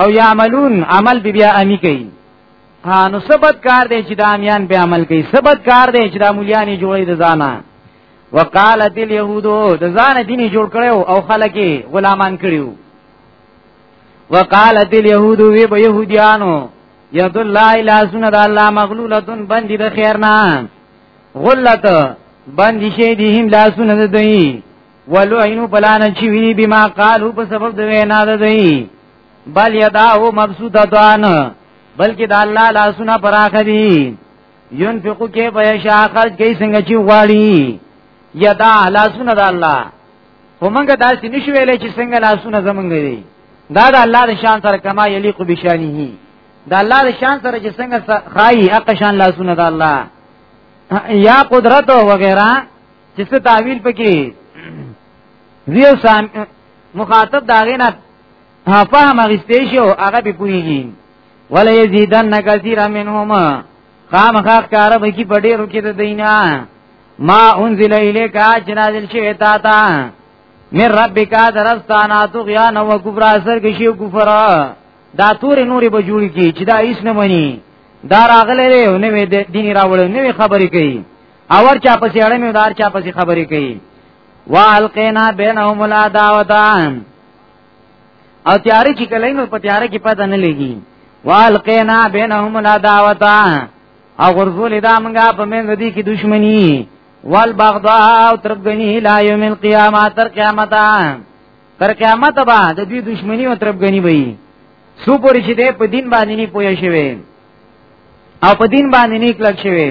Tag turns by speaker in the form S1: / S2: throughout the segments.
S1: او یعملون عمل بیا امی کوي ها نو سبت کار دی چې د امیان په عمل کوي سبت کار دی چې د مولیانی جوړې د ځانا وقالت اليهودو د ځان دیني جوړ کړو او خلک غلامان کړیو وقالت اليهودو وی به يهوديانو يد الله الى سنت الله مغلوله بندي د خيرنا غلت بندي شي دي هم لا سنت دوی ولعنو بلان چې وی بما قالو په سبب د وینا ده دی بل یداه مبسوطتان بلکې د الله لاسونه پراخه دي ينفقو کې به شا خرج کوي څنګه چې غواړي یدا لاسونه د الله همغه داسې نشو ویلې چې څنګه لاسونه زمونږ دي دا د الله د شان سره کما یلیق بشانه د الله د شان سره چې څنګه خای حق شان لاسونه د الله یا قدرت او وغیرہ چې څه تعویل پکې زیو سام مخاطب دا غینا فهم غستې شو هغه به پويږي ولا یزیدن کثیر منهم خامخا کار به کی پډې رکې د دینا ما انزل الیک اجنازل شی تا تا مر ربک درستانا تو غیا نو کبر اثر کې شی کفر دا تور نورې به جوړ کی چې دا هیڅ نه مني دا راغله له نوې دیني راوړل نوې خبرې کوي اور چا پسې اړه مې دار چا پسې خبرې کوي والقینا بینهم العداوتان او تیاری چې کله نو په تیار کې پته نه لګي والقینا بینهم العداوتان او غرزول دا منګه په منځ دي کې دښمنی والبغضاء او ترګنی لا یوم القیامه تر قیامت تر قیامت به د دې دښمنی او ترګنی وي سو پوری چې دې په دین باندې نه پوي شوی او په دین باندې نه کلک شوی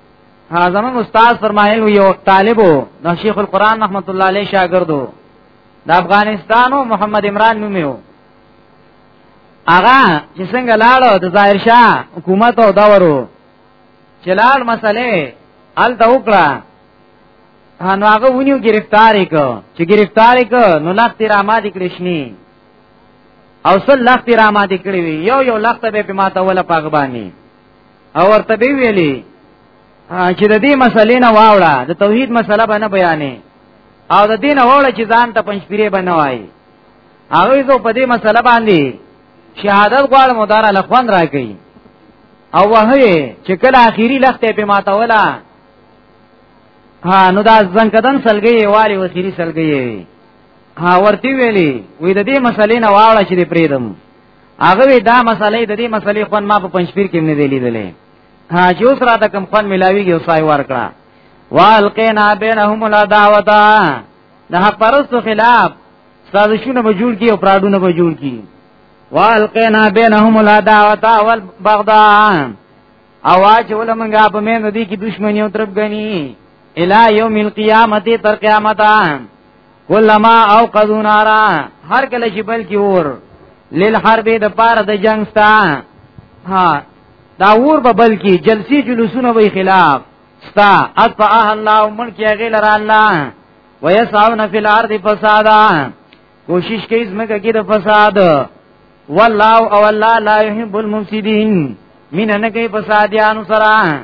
S1: زمون استاد فرمایل یو طالبو د شیخ القران رحمت الله علیه شاګردو د افغانستانو محمد عمران نومیو هغه چې څنګه لاړو د ظاهر شاه حکومت او دورو چې لاړ مسلې ال ته وکړه نو هغه ونیو گرفتار یک چې گرفتار یک نو لخت را ما دي کړشنی او سل لخت را ما دي کړی یو یو لخت به په ماته ولا پاغبانی او ورته به ویلي چې د دې مسلې نه واوړه د توحید مسله باندې بیانې او د دین واوړه چې ځان ته پنځپیره باندې وای هغه زه په دې مسله باندې شهادت غواړم مدار له خوان راکې او وه چې کله اخیری لخت په ماته ولا ها نو دا ځنګه دن سلګي والی وسیری سلګي ها ورتی ویلی وې د دې مسلې نه واوړه چې پریدم هغه دا مسلې د دې مسلې خون ما په پنځپیر کې نه دی لیدلې ها جو سره د کم خون ملاویږي او سای ورکړه والقینا بینهم العداوتا د حق پرستو خلاف سازشونه به جوړ کی او پراډونه به جوړ کی والقینا بینهم العداوتا والبغضاء اواز ولمنګه په مې ندی کی دښمنی او ترپ غنی الی یوم القیامت تر قیامت کلما او قذو نارا هر کله چې بل کې ور لیل حرب د پار د جنگ ستا ها دا ور په بل کې جلسی جلوسونه وی خلاف ستا اطفاء الله من کې غیل را الله ويسعون فی الارض فسادا کوشش کوي زمګه کې د فساد والله او الله لا يحب المفسدين مين نه کوي فسادیان سره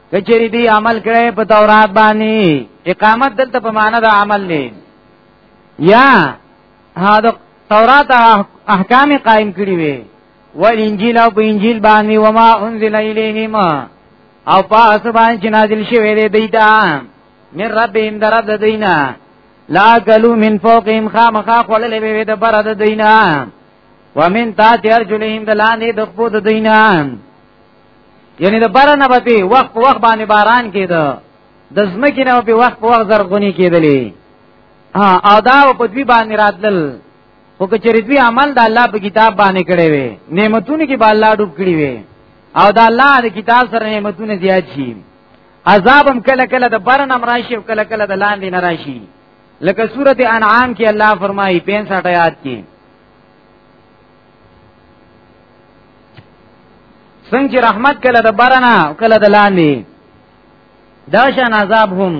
S1: کچری دی عمل کړي په تورات باندې اقامت دلته په معنا د عمل نه یا هدا تورات احکام قائم کړی وي ول انجیل او په انجیل باندې وما انزل الیهم او پاس باندې نازل شوی دی دیتا من ربهم درب د دینا لا کلو من فوقهم خامخا خلل به د بر د دینا ومن تا تر جلهم د لاندې د خپو د دینا یعنی د باران نه به وخت په وخت باندې باران کېده د زمکې نه به وخت په وخت زرغونی کېدلې ها او دا په دوی باندې راتلل خو که چېرې دوی عمل د الله په کتاب باندې کړی وي نعمتونه کې به الله ډوب کړی وي او د الله د کتاب سره نعمتونه زیات شي عذاب هم کله کله د باران هم راشي او کله کله د لاندې نه راشي لکه سورته انعام کې الله فرمایي 65 آیات کې څنګه رحمت کله د برنا کله د لاندې دا شان عذاب هم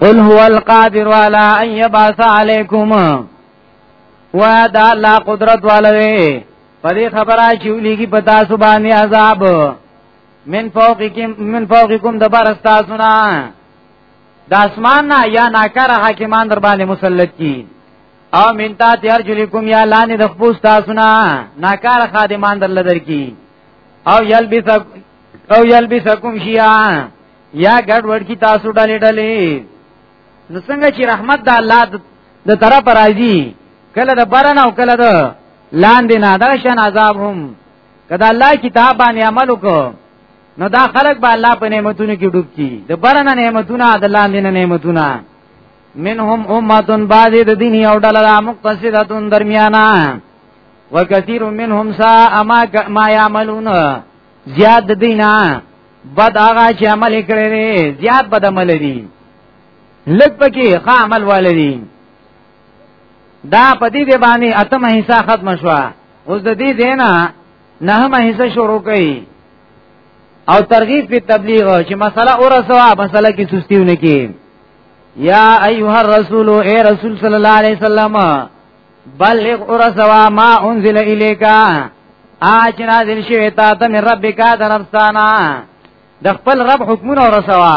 S1: قل هو القادر على ان يبعث عليكم وا دا الله قدرت والوي په دې خبره چې ولېږي په تاسو باندې عذاب من فوقکم من فوقکم د بار استاسنا د اسمان نه یا ناکار حاکمان در باندې مسلط کی او من تا تیار جلیکم یا لانی د خپوس تاسنا ناکار خادمان در لدر کی او یلبس او یلبسکم شیا یا ګډ وډ کی تاسو ډلې ډلې نو څنګه چې رحمت د الله د طرف راځي کله د برن او کله د لاندې نه دا شان عذاب هم کدا الله کتاب باندې عمل وکړو نو دا خلق به الله په نعمتونو کې ډوب کی د برنه نعمتونه د لاندې نعمتونه منهم امتون بعضی د دین یو ډله را مقتصدتون درمیانا وکثیر منهم سا اما ما یعملون زیاد دینا بد آغا چې عمل کړی دی زیاد بد عمل دی لږ پکې ښه عمل والدین دا په دې باندې اتمه حصہ ختم شو اوس د دې دینا نهمه حصہ شروع کړي او ترغیب په تبلیغ چې مسله اورسوا مسله کې سستیونه کې یا ایها الرسول اے رسول صلی الله علیه وسلم بلغ اورسوا ما انزل الیکا اچ نازل شوی تا ته من ربک درفسانا د خپل رب حکمونه اورسوا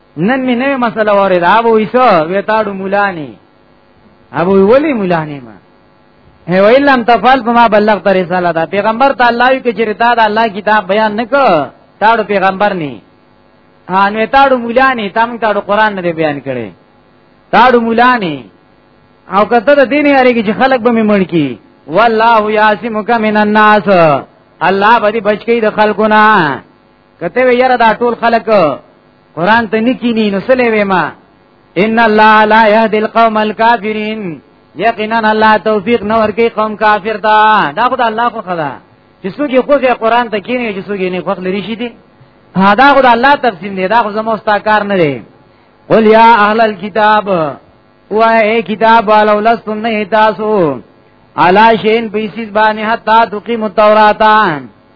S1: نن می نه مسله وره دا ابو ایسو ویتاړو مولانی ابو ولی مولانی ما هی ویل لم تفعل فما بلغت رساله دا پیغمبر تعالی یو کې چیرې دا د الله کتاب بیان نکو تاړو پیغمبر نی ان ویتاړو مولانی تم تاړو قران نه بیان کړي تاړو مولانی او کته د دین یاري کې خلک به می مړ کی والله یاسمک من الناس الله به دې بچ کی د خلکو نه کته وی یره دا ټول خلک قران ته نکینی نو سلې وې ما ان الله لا يهدي القوم الكافرين یقینا الله توفیق نه ورکی قوم کافر دا دا خدای الله خو خدا چې څوک یې خوږه قران ته کینی چې څوک یې نه خوښ لري شي دي دا خدای الله تفسیر دی دا خو زموږ ستا کار نه دی قل یا اهل الكتاب وای کتاب والو لستم نه تاسو علا شین پیسیز باندې حتا تقیم التوراتا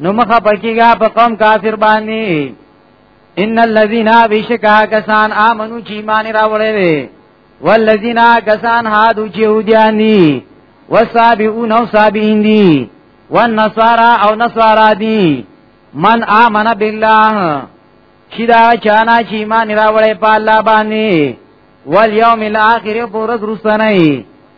S1: نو مخه پکیږي په قوم کافر باندې ان الذين بشکا کسان امنو چې ایمان راوړې وي والذین کسان هادو چې يهوديان دي وصابئون او صابئین دي والنصارى او نصارى دي من آمن بالله چې دا چانا چې ایمان راوړې په الله باندې والیوم الاخر پر رسنه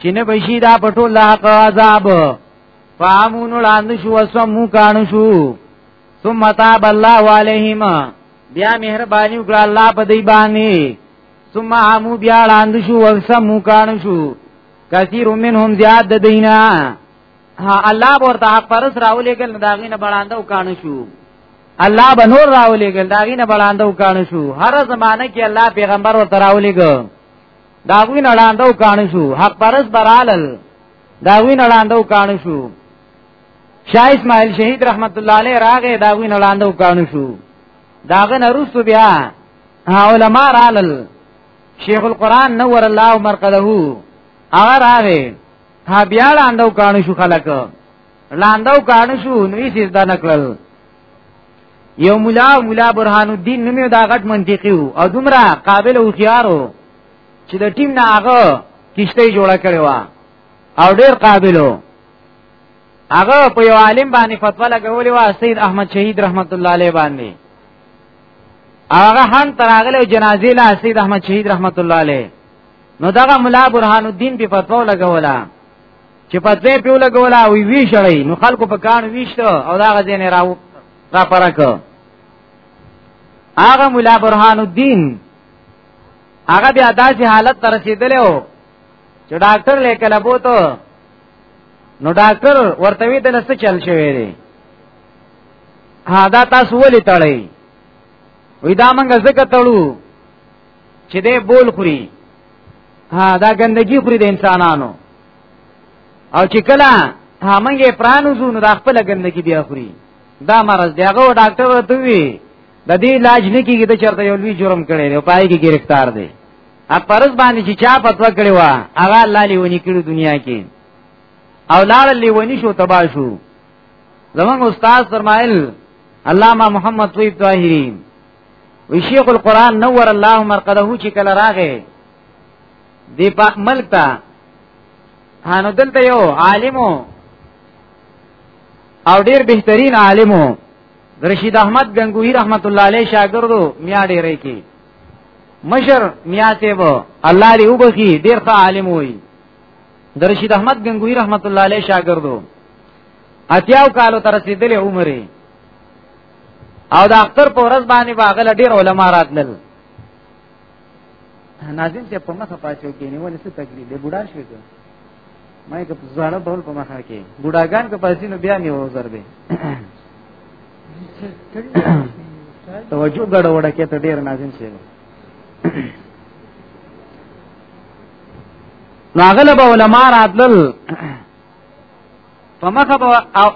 S1: چې نه بشي دا پټو لاق عذاب فامون لاند شو وسمو کان شو ثم تاب الله عليهم بیا مهرباني وکړه الله په دی باندې ثم عمو بیا لاند شو وسمو کان شو کثیر منهم زیاد دینا ها الله ورته حق پرس راولېګل داغینه بلاندو کان شو الله به نور راولېګل داغینه بلاندو کان شو هر زمانہ کې الله پیغمبر ورته راولېګل دا غوی نه لاندو کان شو حق پرس برالل دا غوی نه لاندو کان شو شاه اسماعیل شهید رحمت الله علیه راغه دا غوی نه لاندو کان شو داغه نرستو بیا علماء رالل شیخ القران نور الله مرقده هغه راغه ها بیا لاندو کان شو خلک لاندو کان شو نو یې سجدا نکړل یو مولا مولا برهان الدین نومي دا غټ منطقي وو او دومره قابل او خيارو چې د ټیم نه هغه کشته جوړه کړې و او ډیر قابلو هغه په یو عالم باندې فتوا لګولې و سید احمد شهید رحمت الله علیه باندې هغه هم تراغله جنازې لا سید احمد شهید رحمت الله علیه نو دغه مولا برهان الدین په فتوا لګوله چې په ځای په لګولا وی وی شړی نو خلکو په کان ویشت او دا غزین راو را پرک هغه مولا برهان الدین هغه بیا داسې حالت تر رسیدلو چې ډاکټر لیکل بوته نو ډاکټر ورته وی د لسته چل شوی دی ها دا تاسو ولې تړئ وې دا منګه زکه تړو چې دې بول خوري ها دا ګندګي خوري د انسانانو او چې کله هامنګې پرانو زو نو دا خپل ګندګي بیا خوري دا مرز دی هغه ډاکټر ورته وی د دې علاج نه کیږي د چرته یو لوی جرم کړي دی پای کې گرفتار دی ا پرز باندې چې چا پتو کړي وا هغه الله لیونی کړي دنیا کې او لار لیونی شو تبا شو زمون استاد فرمایل علامہ محمد طیب طاهری وی شیخ القران نور الله مرقده چې کله راغې دی په ملک ته هانو دلته یو عالمو او ډیر بهترین عالمو رشید احمد گنگوی رحمت الله علیه شاګردو میا ډیرې کی مشر میا ته وو الله دې وبخي ډیر ښه عالم وي درشید احمد گنگوی رحمت الله علیه شاګردو اتیاو کالو تر رسیدلې عمره او د اختر په ورځ باندې باغله ډیر علما راتلل ناظم ته په مخه پاتې کې نیول څه تکلیف دی بوډا شوی دی مې که زړه بول په مخه کې بوډاګان که پاتې نو بیا نیو زر به توجه غړ وړه کې ته ډیر ناظم شه نو اغلب علما راتلل په مخه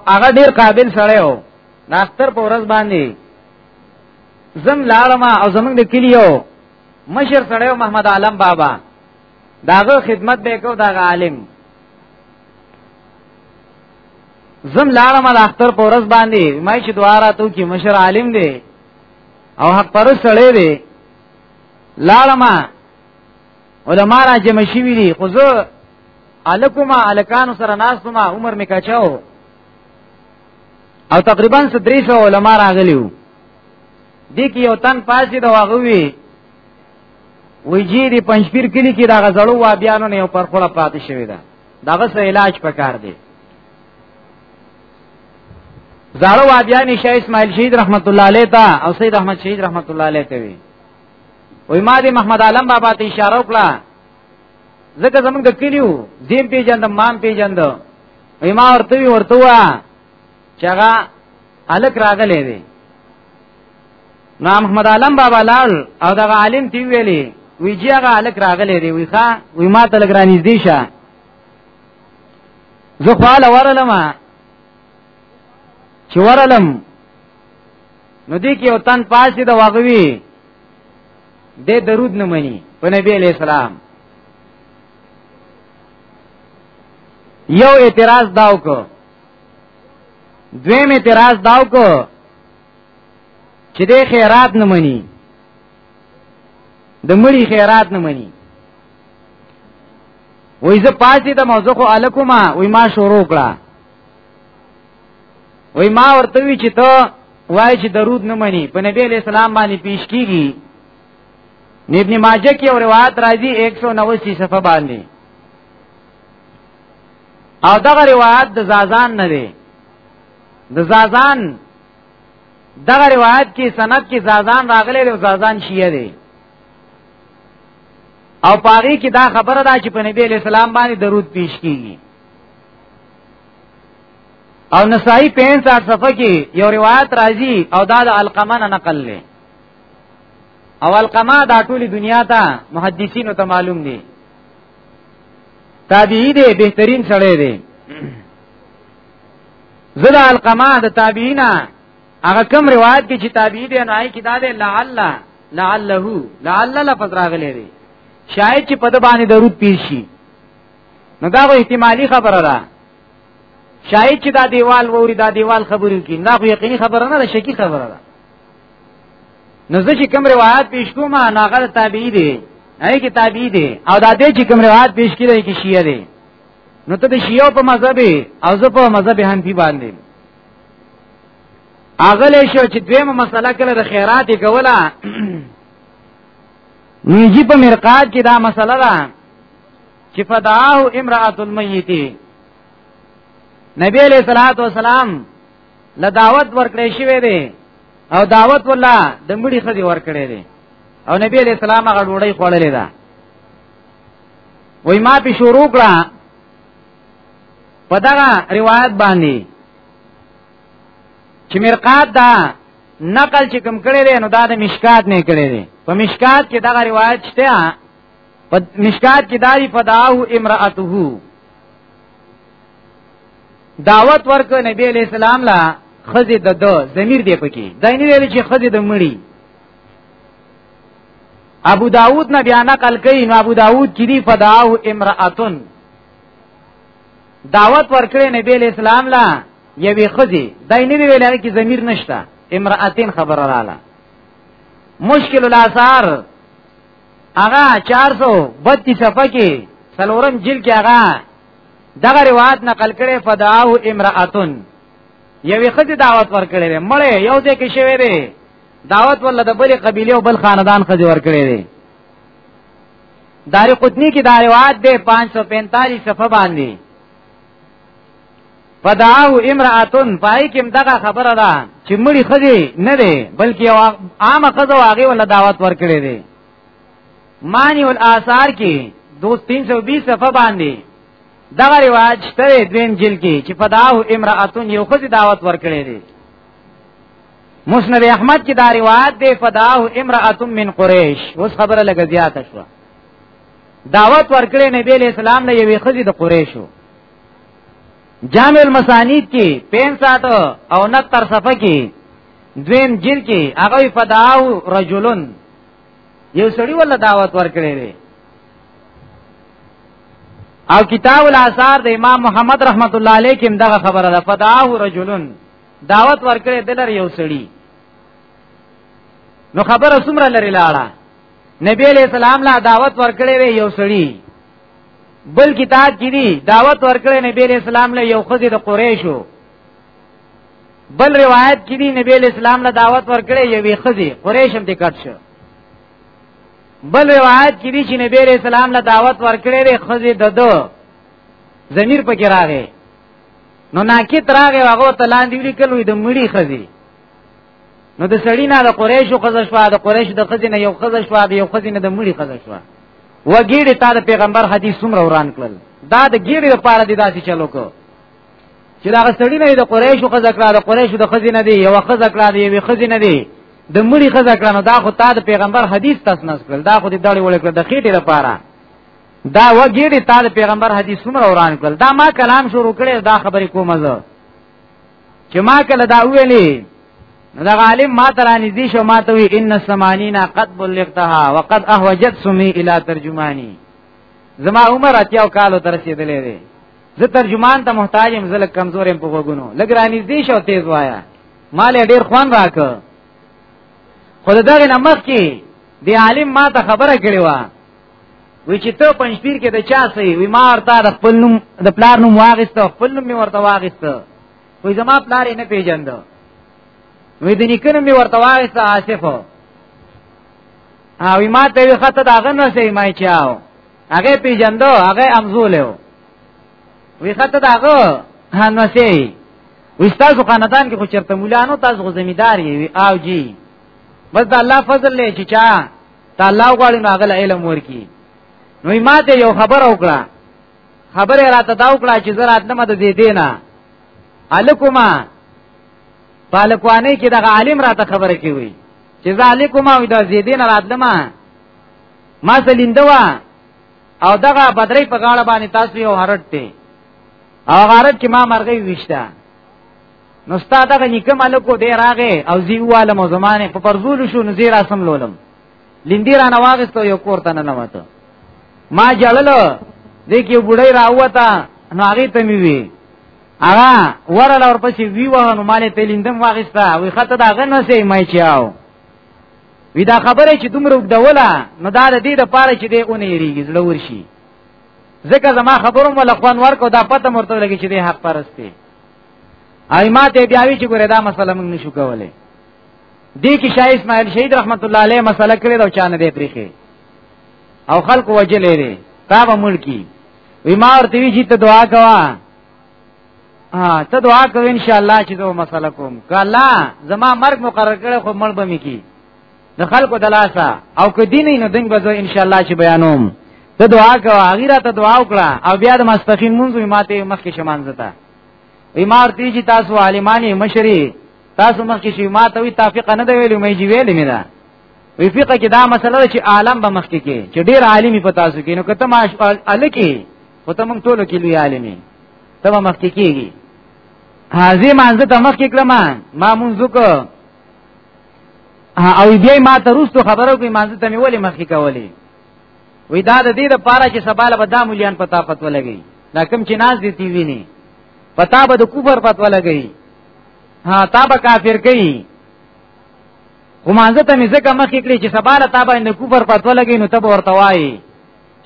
S1: هغه ډیر قابل سره و ناختر په ورځ باندې زم لارم او زمنګ د کلیو مشر سړیو محمد عالم بابا داغه خدمت به کو داغه عالم زم لارم د اختر په ورځ باندې مې چې دواره تو کې مشر عالم دی او حق پر سړی دی لارم علماء را جمع شوی دي خو زه الکما الکان سره ناس ما عمر میکاچاو او تقریبا 300 علما راغلي وو دې کې یو تن پاسې دا واغوي ویجی دی پنځپیر کلی کې دا غزړو وا بیانو نه پر خوړه پاتې شوی دا داغه سه علاج پکار دی زړو وا بیان شیخ اسماعیل شهید رحمت الله علیه تا او سید احمد شهید رحمت الله علیه ته وی وای ما دی محمد عالم بابا ته اشاره وکړه زکه زمونږ کلیو زیم پیجن د مام پیجن د وی ما ورته وی ورته وا چې هغه الک راغلې دی نو محمد عالم بابا لال او دغه عالم تی ویلی وی چې هغه الک راغلې دی وی ښا وی ما ته لګ رانیز دی شه زه خواله ورلم چې ورلم نو دې کې او تن پاسې د واغوي د درود نه مني په نبی عليه السلام یو اعتراض داو کو دویم اعتراض داو کو چې د خیرات نه مني د مړي خیرات نه مني وای زه پاتې د موضوع خو الکوما وای ما شروع کړه وای ما ورته وی چې ته وای چې درود نه مني په نبی اسلام باندې پیش کیږي ابن ماجه کې او روایت راځي 190 صفه باندې او دغه روایت د زازان نه دی د زازان دغه روایت کې سند کې زازان راغلی او زازان شیعه دی او پاری کې دا خبره ده چې په نبی اسلام باندې درود پیش کیږي او نسائی 65 صفحه کې یو روایت راځي او دا د القمن نقل لري اول کما دا ټولي دنیا ته محدثین ته معلوم دي تابعی دی بهترین سړی دی زدا القما د تابعینا هغه کوم روایت کې چې تابعی دی نو آی کې دا دی لعل لعله لعل لفظ راغلی دی شاید چې په د باندې درود پیش شي نو دا غو احتمالی خبره ده شاید چې دا دیوال ووري دا دیوال خبرو کې نه خو یقیني خبره نه ده شکی خبره ده نو زه چې کوم روایت پیش کوم ناغه تابعی دی نه کې تابعی دی او دا دې چې کوم روایت پیش کړي کې شیعه دی نو ته د شیعه په مذهب او زه په مذهب حنفي باندې اغله شو چې دویمه مسله کله د خیرات کوله نجی په مرقات کې دا مسله ده چې فداه امراه المیت نبی علیہ الصلوۃ والسلام له دعوت ورکړې شوی دی او دعوت ولا د مړي خدي ورکړې دی او نبی علیہ السلام هغه ډوړی خوړلې ده وای ما په شروع کړه په دا روایت باندې چې مرقات دا نقل چې کوم کړي دی نو دا د مشکات نه کړي دی په مشکات کې دا روایت شته په مشکات کې داری فداو امراته دعوت ورک نبی علیہ السلام لا خزه د دو ضمیر دی پکې دای نه ویل چې خزه د مړی ابو داود نه بیا نقل کین نو ابو داود کې دی فداو امراتن دعوت ورکړې نبی علیہ السلام لا یوې خزه دای نه ویل چې ضمیر نشته امراتین خبر رااله مشکل الاثار هغه 432 صفحه کې سلورم جلد کې هغه دغه روایت نقل کړي فداه امراتن یوې خځه دعوت ورکړي دی مړې یو ځای کې شوی دی دعوت ول د بلې قبيله او بل خاندان خځه ورکړي دی دار قطنی کی دا روایت ده 545 صفحه باندې فدعاه امراتن پای کې دغه خبره ده چې مړي خدي نه ده بلکې عامه خزه واغې ولا دعوت ورکړي دي معنی الاثار کې 2320 صفه باندې دا رواج ته دویم جل کې چې فداه امراتون یو خدي دعوت ورکړي دي مسند احمد کې دا روایت دی فداه امراتون من قریش اوس خبره لګ زیاته شو دعوت ورکړي نبی له اسلام نه یوې خدي د قریشو جامع المسانید کې 65 او 69 صفه کې دویم جل کې هغه فداه رجلن یو سړی ولا دعوت ورکړي دی او کتاب الاثار د امام محمد رحمت الله علیه کې دغه خبره ده فدعاه رجلن دعوت ورکړي دلر یو سړی نو خبره سمره لري لاړه نبی علیہ السلام لا دعوت ورکړي وی یو سړی بل کتاب کې دی دعوت ورکړي نبی علیہ السلام له یو خزې د قریشو بل روایت کې دی نبی اسلام له دعوت ورکړې یوې خزي قریشم ته کټ شو بل روایت کې دی چې نبی اسلام له دعوت ورکړې دی خزي ددو زمير پکې راغې نو ناکی تراغه هغه ته لاندې لیکلوې د مړي خزي نو د سړی نه د قریشو خزه شو د قریش د خزې نه یو خزه شو د یو خزې نه د مړي خزه شو وګیړي تا د پیغمبر حدیث څومره وران کړل دا د ګیړي لپاره دی داسې چلو کو چې دا غسړی نه د قریشو خزه کړه د قریشو د خزې نه دی یو خزه کړه دی یو خزې نه دی د مړي خزه کړه نو دا خو تا د پیغمبر حدیث تسنس کړل دا خو دې دړې وړې کړل د خېټې لپاره دا وګړي تا د پیغمبر حدیث څومره وران کړل دا ما کلام شروع کړي دا خبرې کومه زه چې ما کله دا ویلې دا عالم ما ترانی دي شو ما ته وی ان سمانینا قد بلغتها وقد احوجت سمي الى ترجمانی زما عمر اتیاو کالو ترسیدلې زه ترجمان ته محتاج يم زه لږ کمزور يم په وګونو لږ راني دې شو تیز وایا مال ډیر خوان راک خود دغه نمخ کې دی عالم ما ته خبره کړې و وی چې ته پنځپیر کې د چا سي وی ما ورته د خپل نوم د پلار نوم واغسته خپل نوم می ورته واغسته وی زما پلار نه پیژند وی د نیکنه می ورته واغسته آصف او ما ته وی خطه دا غن رسې ما چاو هغه پیجندو هغه امزولیو وی خطه داغه هنوسی وی تاسو خاندان کې خو چرته مولانو تاسو خو زمیدار یی او جی بس د الله فضل لې چې چا تعالی غواړي نو هغه علم ورکی نو ما ته یو خبر وکړه خبره راته دا وکړه چې زه راتلم د دې دینه الکما پالکوانی کې دغه عالم راته خبره کوي چې زه الکما وې د دې دینه راتلم ما سلینده وا او دغه بدرې په غاړه باندې تاسو یو هرټ دی او غارت کې ما مرغې وشته نو ستا دغه نکم الکو دی راغې او زی واله مو زمانه په پرزول شو نزیر اسم لولم لیندی را نواغستو یو کور ته نه نوته ما جړلو دې کې بډای راوته نو هغه ته می وی هغه ورل اور پسې وی وه نو مالې تلیندم واغستا وی خطه دا غنه سي مې چاو وی دا خبره چې دومره وګدوله نو دا د دې د پاره چې دې اونې ریږي زړه ورشي ځکه زما خبروم ولا خوان ورکو دا پته مرته لګی چې دې حق پرسته آی ما ته بیا وی چې ګوره دا مسله موږ نشو کولای دې کې شاه اسماعیل شهید رحمت الله علیه مسله کړې دا چانه دې پریخي او خلق وجلې دې تا به ملکی وی ما ورته وی چې ته دعا کوه ها ته دعا کوې ان شاء الله چې زه مسله کوم کله زما مرګ مقرر کړي خو مړ به میکی د خلکو دلاسا او که دین نه دنګ به زه ان شاء الله چې بیانوم ته دعا کوه غیره ته دعا وکړه او بیا د مستقیم منځو ماته مخکې شمانځتا ایمار تیجی تاسو عالمانی مشری تاسو مخکې شی ما ته وی تافق نه دی ویلو مې جی ویلې نه دا وی فقہ کې دا مسله چې عالم به مخکې کې چې ډیر عالمي په تاسو کې نو کته ما الکی خو ته مونږ ټولو کې لوی عالمي ته به مخکې کېږي حاضر مانځه ته مخکې کړم ما مونږ وکړو او بیا ما ته روستو خبرو کې مانځه ته مې ولې مخکې کولې وې دا د دې لپاره چې سباله به دا مليان پتا فتوا لګي دا کم چې ناز دي تی ویني پتا به د کفر فتوا لګي ها تا به کافر کوي خو مانځه ته مې ځکه مخکې کړې چې سباله تا به نه کفر فتوا لګي نو ته به ورته وایي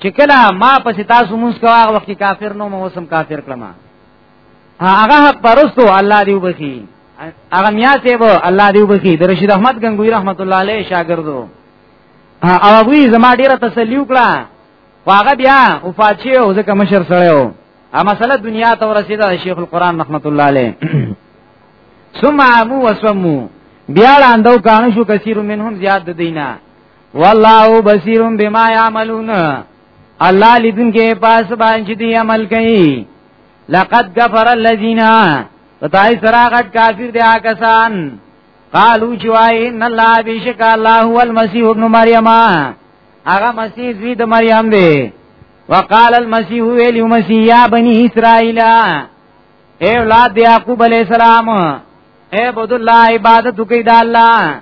S1: چې کله ما پسې تاسو مونږ کوه هغه وخت کافر نو مو سم کافر کړم هغه حق پرستو الله دی وبخي هغه میا ته وو الله دی وبخي د رشید احمد غنگوی رحمت الله علیه شاګردو او هغه زما ډیره تسلی وکړه واغه بیا وفات شي او ځکه مشر سره و ا مسله دنیا ته ورسیده شیخ القران رحمت الله علیه ثم عمو وسمو بیا لاندو کانو شو کثیر منهم زیاد دینه والله بصیر بما یعملون الله لیدون کې پاس باندې دی عمل کوي لقد كفر الذين پتاي سراغت کافر دي آکسان قالو جوای ان الله بیشک الله هو المسيح ابن مریم هغه مسیح زوی د مریم دی وقال المسيح ویل مسیح یا بنی اسرائیل اے اولاد یعقوب علیہ السلام اے عبد الله عبادت کوي د الله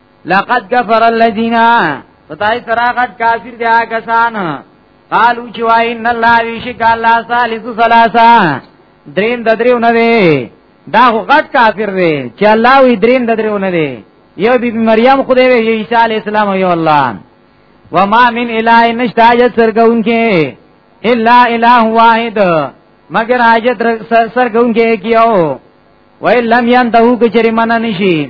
S1: لقد كفر الذين فتای سراغت کافر دی آکسان قالو چې وای ان الله ویشک الله ثالث ثلاثه دریم د دریو نه دی دا خو غټ کافر دی چې الله وی دریم د دریو نه دی یو بی مریم خو دی یو عیسی علی السلام یو الله وما من اله نشتا جت سرګون کې الا اله واحد مگر حاجت سرګون کې کیو وای لم ينتهو کچری من نشي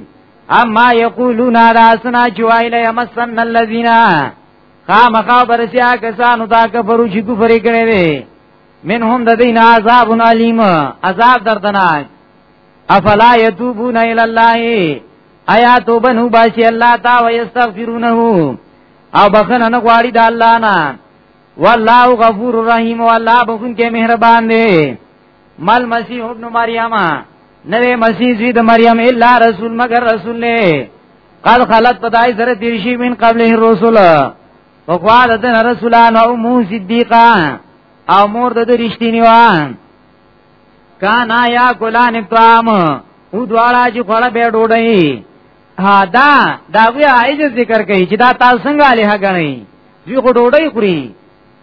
S1: اما یقولون راسنا جوایل یمسن الذین خامخا برسیا کسانو تا کفرو چې کفر کړي وي منهم د دین عذاب علیم عذاب دردناک افلا یتوبون الی الله ایا توبه نو باشي الله تا و یستغفرونه او بخنه نه غواړي د الله نه والله غفور رحیم والله بخون کې مهربان دی مال مسیح ابن مریم نوې مسیح زوی د مریم الا رسول مگر رسول نه قد خلت پدای سره تیرشی من قبل الرسل وقوال د رسولان او مو صدیقا او مور د رښتینی و کانا یا کلان طعام او دواړه چې خړه به ډوډۍ ها دا دا وی عايز ذکر کوي چې دا تاسو څنګه له غني دوی خو ډوډۍ خوري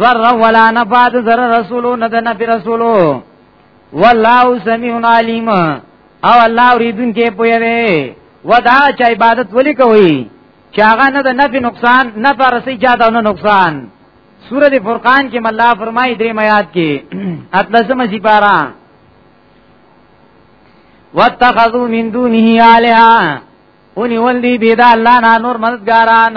S1: ذر ولا نفاد ذر رسولو نه د نبی رسولو والله سميع عليم او الله اوریدون کې پوي وي ودا چې عبادت ولي کوي چې هغه نه د نفي نقصان نه پر رسي جاده نه نقصان سورۃ فرقان کې الله فرمایي درې میات کې اتلسمه سی پارا واتخذوا من دونه الها اونی ولدی بيد الله نه نور مددګاران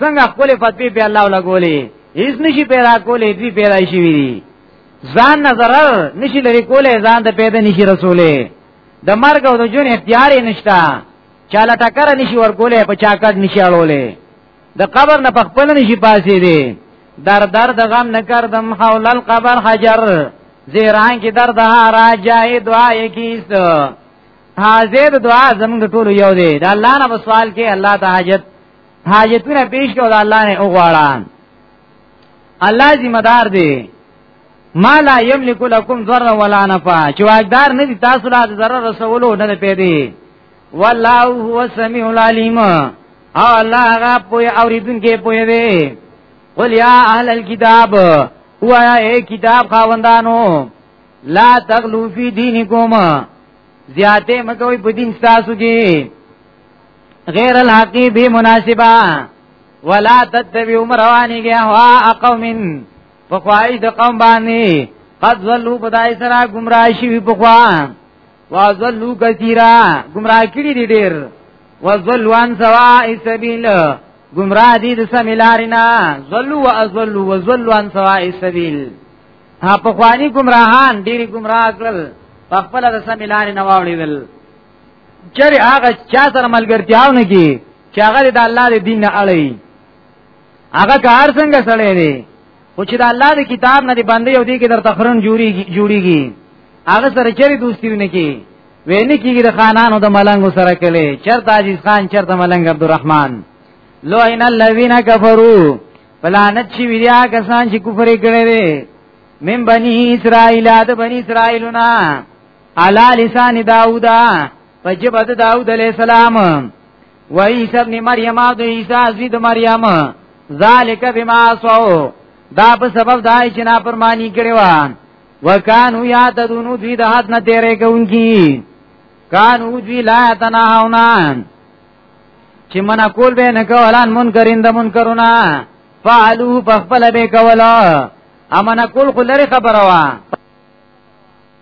S1: څنګه خپل فتوی په الله لګولې هیڅ نشي پیدا کولې دوی پیدا شي وی ځان نظر نشي لري کولې ځان ته پیدا نشي رسولې د مرګ او د جون اختیار نشتا چاله ټکر نشي ورکولې په چاکټ نشي اړولې د قبر نه پخپل نشي پاسې دي در در د غم نکردم حول القبر حجر زیران کی در ده را جای دعای کیست حاضر دعا زمونږ ټول یو دی د الله نه سوال کې الله ته حاجت حاجتونه پیش کو د الله نه وغواړه الله ذمہ دار دی ما لا یملک لكم ضرا ولا نفع چې واقدار نه دي تاسو لا ضرر رسولو نه پیدا والله هو السميع العليم او الله هغه پوی اوریدونکي پوی دی قل یا اهل الكتاب هو اے کتاب خاوندانو لا تغلو فی دینکم زیاته مکوې په دین تاسو کې غیر الحق به مناسبه ولا تتبعوا مروانی گیا هوا قوم په خوای د قوم باندې قد ولو بدای سره گمراه شي په خوا وازلو کثیرا گمراه کړي دي ډېر وازلو ان سوا سبیل گمراه دي د سمیلارینا زلو وازلو وازلو ان سوا سبیل ها په خواني گمراهان ډېری گمراه کړل په خپل د سمیلاري نواوړي ول چرې هغه چا سره ملګرتیاو نه کی چې هغه د الله د دین نه اړي هغه کار څنګه سړی دی خو چې د الله د کتاب نه دی باندې یو دی کې در تخرن جوړي جوړيږي هغه سره چری دوستی ونه کی وین کیږي د خانانو د ملنګو سره کله چرته عزیز خان چرته ملنګ عبدالرحمن لو ان الذين كفروا فلانت شي ویریا کسان چې کفر کړي من بني اسرائیل د بني اسرائیلونه علا لسان داوود فجب د داوود علی السلام و عیسی ابن مریم او عیسی زید مریم ذالک بما سو دا په سبب دای چې نا پرمانی کړي و وکانو یا تدونو دوی د حد نه تیرې کوونکی کانو دوی لا تناهونا چې منا کول به نه کولان منکرین د منکرونه فعلوه په خپل به کولا امنا کول خو لري خبره وا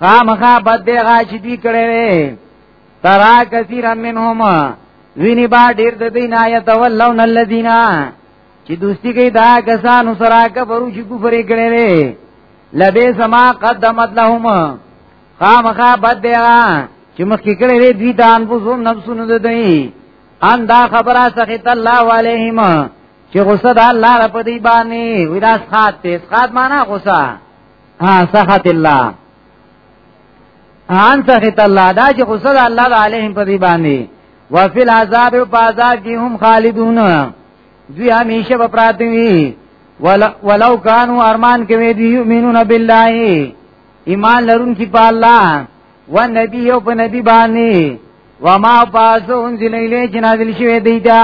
S1: خامخا بد دی غا چې دوی کړی وي ترا کثیر منهم ویني با ډیر د دین آیت ولون الذین چې دوستی کوي دا کسانو سره کفرو چې کفر کړي وي لبه سما قدمت لهم خامخا بد دی غا چې مخکې کړی وي دوی دان بوزوم نفسونو د دوی ان دا خبره سخت الله علیهم چې غصه د الله په دی باندې ویراس خاط ته خاط معنا غصه ها سخط الله ان سخط الله دا چې غصه د الله علیهم په دی باندې وفي العذاب او بازار کې هم خالدون دوی همیشه په پراته وي ولو کانوا ارمان کوي دی یؤمنون بالله ایمان لرون کی په الله و نبی او په نبی باندې و ما پاسو انزل الیه جنازل شوی دی دا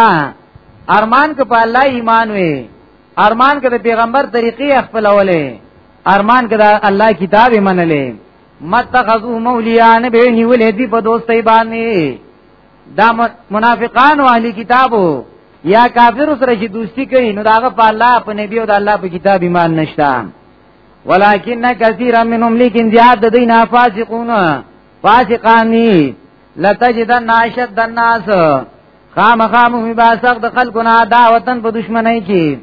S1: ارمان که په الله ایمان وي ارمان کې د پیغمبر طریقې خپلولې ارمان کې د الله کتاب منلې متخذو مولیان به نیولې دی په دوستۍ باندې دا منافقان او اهلی کتابو یا کافر سره چې دوستی کوي نو داغه په الله په نبی او د الله په کتاب ایمان نشته ولکن کثیر منهم لیکن زیاد د دین فاسقون فاسقانی لتجدن اشد الناس خامخا مو می باسق د خلقنا دا وطن په دشمنی کې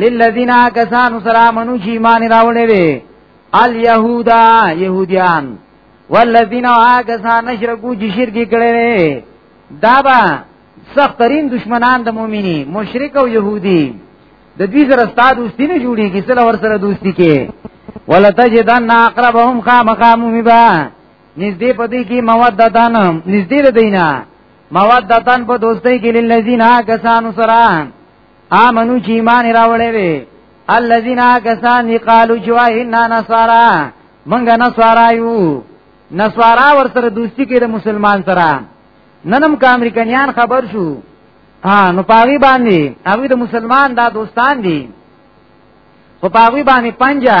S1: للذین کسان سره منو چې ایمان راوړې وي الیهودا یهودیان والذین آکسان نشرکو چې شرک کړي دا با سخترین دشمنان د مؤمنی مشرک او یهودی د دوی سره ستاد دوستی نه جوړیږي سره ور سره دوستی کې ولتجدن اقربهم خامخامو مبا نږدې پدې کې مودتان نږدې دینه مودتن په دوستۍ کې للذین کسانو سره امنو چې ایمان راوړې وي الذین کسان قالو جوا ان نصارا منګ نصارا یو نصارا ور سره دوستی کې د مسلمان سره ننم کا امریکایان خبر شو ها نو پاوی باندې هغه د مسلمان دا دوستان دي خو پاوی باندې پنجا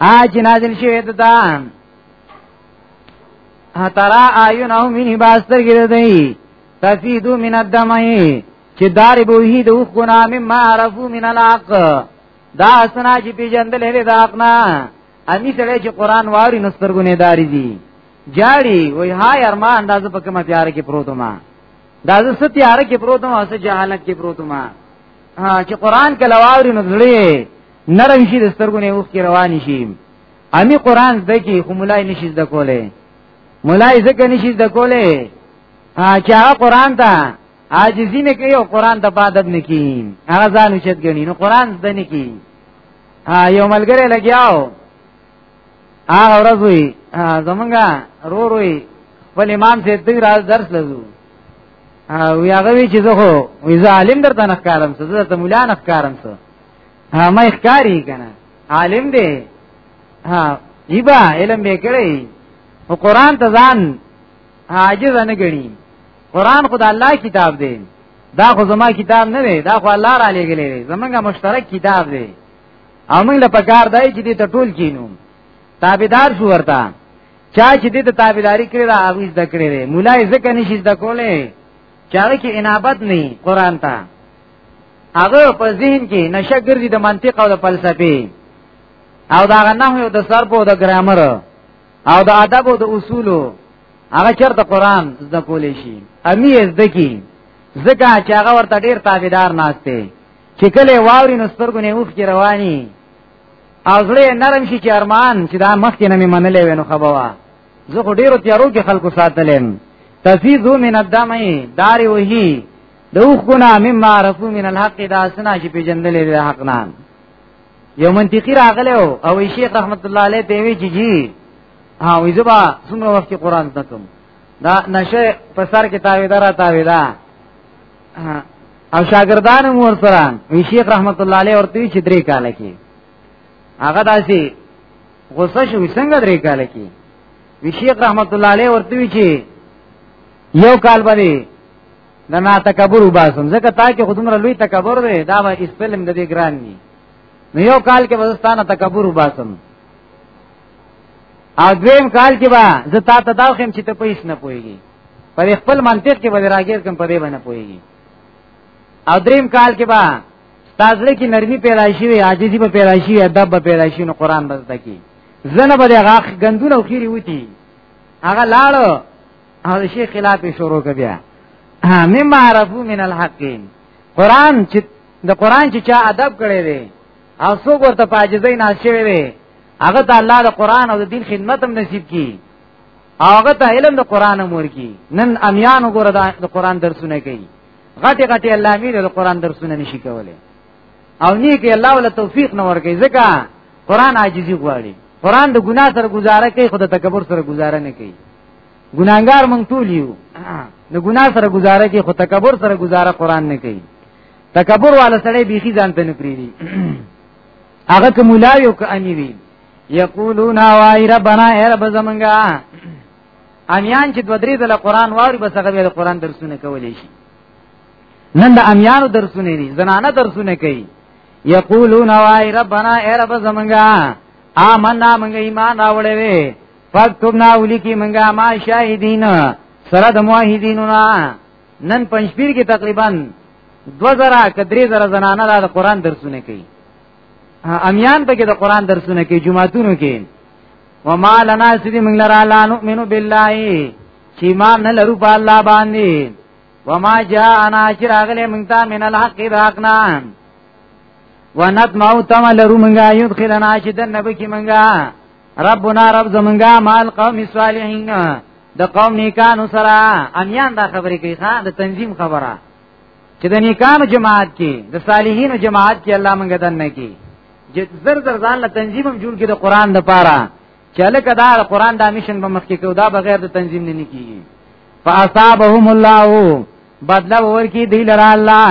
S1: آج نازل شوی ته تا ترا آیون او منی باستر گیر دی تفیدو من الدمعی چې دار بوهی د اوخ ګنا مما عرفو من الحق دا اسنا چې پیجندل هره د حق نه امی سره چې قران واری نسترګونه داری دي جاړي وای هاي ارمان دا زه په کومه تیار کې پروت ما دا زه ست تیار کې پروت ما سه جهالت کې پروت ما چې قران کله واری نو زړه نرم شي د سترګو نه اوخ کې روان شي امی قران زده کی خو مولای نشي زده کوله مولای زکه نشي زده کوله چې هغه قران ته عاجزی نه کوي او قران ته پادب نه کوي هغه ځان اوچت غني نو قران زده نه کوي یو ملګری لګیاو هغه ورځ وی زمونږه رو روی خپل امام سي دې راز درس لزو او هغه وی چې زه خو وی ظالم درته نخکارم څه درته مولا نخکارم څه ها ما ښکاری کنه عالم دی ها ایبا علم به کړی او قران ته ځان عاجز نه غني قران خدای الله کتاب دی دا خو زما کتاب نه دی دا خو الله را لګلې دی زمونږه مشترک کتاب دی او موږ له پکار دی چې دې ته ټول کینو تابعدار شو ورته چا چې دې ته تابعداري کړی دا اویز د کړی دی مولای ځکه نشي د کولې چاره کې انابت نه قران ته هغه په ذهن کې نشه ګرځي د منطق او د فلسفي او دا نحو او د صرف او د ګرامر او د ادب او د اصولو هغه چرته قران زده کول شي امي زده کی زکه چې هغه ورته ډیر تابعدار ناشته چې کله واوري نو سترګو نه اوخ کې رواني او زړه نرم شي چې ارمان چې دا مخ کې نه مې منلې وینو خبره زه خو ډیرو تیارو کې خلکو ساتلم تفیذو من الدمع داری وهی د اوخونه مما عرفو من الحق دا سنا چې پیجندلې د حق نه یو منطقي راغله او شیخ رحمت الله علیه ته وی جی ها وی زبا څومره وخت کې قران زده کوم دا نشه په سر کې تاویدار تاویدا او شاګردان مو ورسره وی شیخ رحمت الله علیه ورته چې درې کال کې هغه داسي غوسه شو څنګه درې کال کې وی شیخ رحمت الله علیه ورته چې یو کال باندې نه نه تکبر وباسم ځکه تا کې خودمره لوی تکبر دی دا به اس فلم د دې ګران ني نو یو کال کې وزستانه تکبر وباسم او دویم کال کې با زه تا ته دا خم چې ته پیس نه پويږي پر خپل منطق کې به راګیر کوم په دې باندې پويږي او دریم کال کې با تازه کې نرمي پیدا شي وي عاجزي به پیدا شي ادب به پیدا شي نو قران بس دکی زنه به هغه غندونه خوري وتی هغه لاړو او د شیخ خلاف شروع ک بیا مما عرفو من الحق قران چې د قران چې چا ادب کړی دی او څوک ورته پاجزې نه شوی دی هغه ته الله د قران او د دین خدمت هم نصیب کړي هغه ته علم د قران امور کی نن امیان وګوره د قران درسونه کوي غټي غټي الله مين د قران درسونه نشي کولای او نیکی الله ول توفیق نه ورکي ځکه قران عاجزي غواړي قران د ګناه سره گزاره کوي خود تکبر سره گزاره نه کوي ګناګار مونږ ټول یو نو ګنا سره گزاره کې خو تکبر سره گزاره قران نه کوي تکبر والا سره بیخي ځان ته نه پریدي هغه کوم لا یو ک اني وی یقولون وای ربنا ای رب زمنګا امیان چې دوه درې ځله قران واوري بس هغه د قران درسونه کولې شي نن د امیانو درسونه دي زنانه درسونه کوي یقولون وای ربنا ای رب زمنګا آمنا منګ ایمان راوړې وې فاکتبنا ولیکی منګه ما شاهدین سره د موحدینو نه نن پنځپیر کې تقریبا 2000 کدرې زره زنانه د قران درسونه کوي امیان ته کې د قران درسونه کوي جمعهتونو کې وما لنا سری من لرا لا نؤمن بالله چې ما نه لرو په الله باندې وما جاءنا چراغله مونږ ته من الحق راقنا ونطمع تم لرو مونږه یدخلنا چې د نبی کې مونږه ربنا رب زمونږه مال قوم صالحین د قوم نیکانو سره امیان دا خبرې کوي ښا د تنظیم خبره چې د نیکانو جماعت کې د صالحینو جماعت کې الله مونږ دنه کې زر زر ځان له تنظیمم جوړ کې د قران د پاره چې لکه دا د قران د میشن په مخ کې کو دا بغیر د تنظیم نه کیږي فاصابهم الله بدل ورکی دی لرا الله